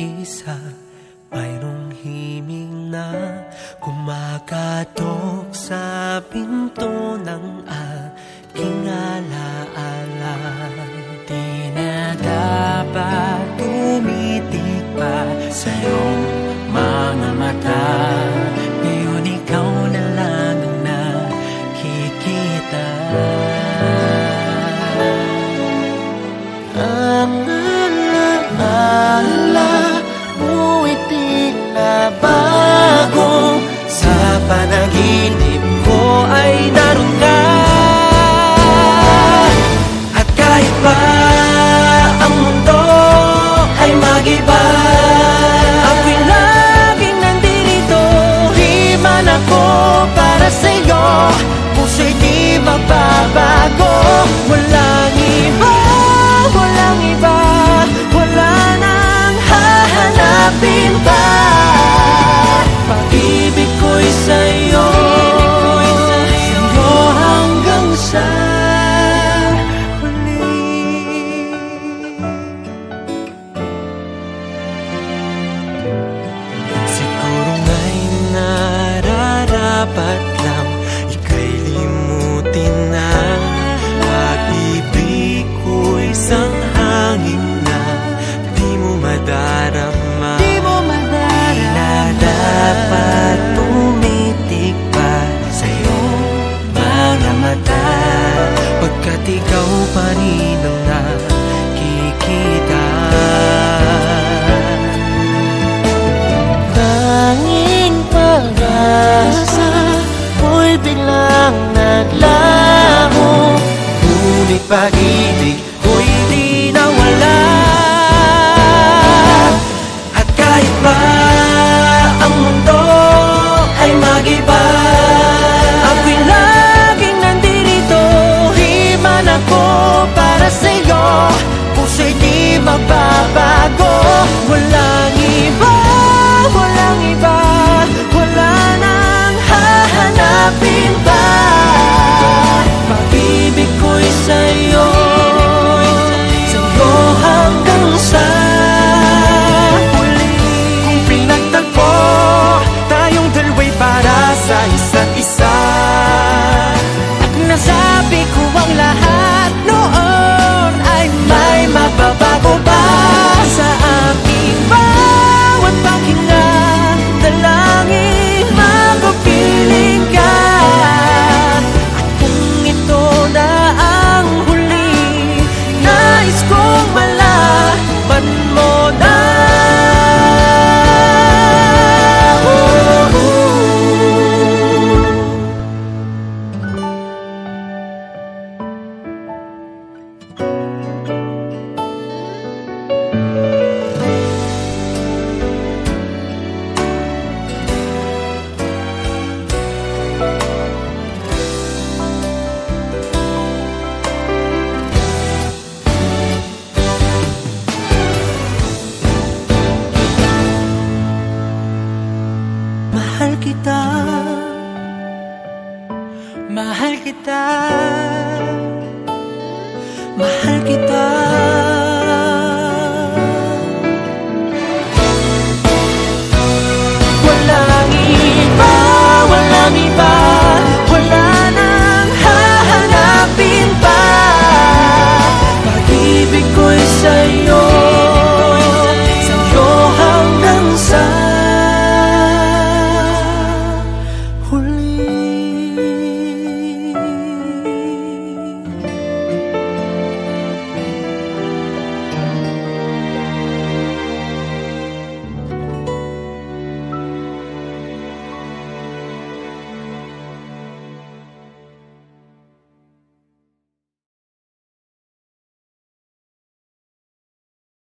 isa Mayroong himing na kumakatok sa pinto ng aking alay. puso di mababago. Walang iba, walang iba. Wala nang hahanapin pa. Pag-ibig ko'y sa'yo. Sa'yo hanggang sa huli Siguro nga'y nararapat lang at ikaw pa rin ang nakikita. Tanging pag-asa ko'y biglang naglaho. Ngunit pag-ibig bye. mahal kita mahal kita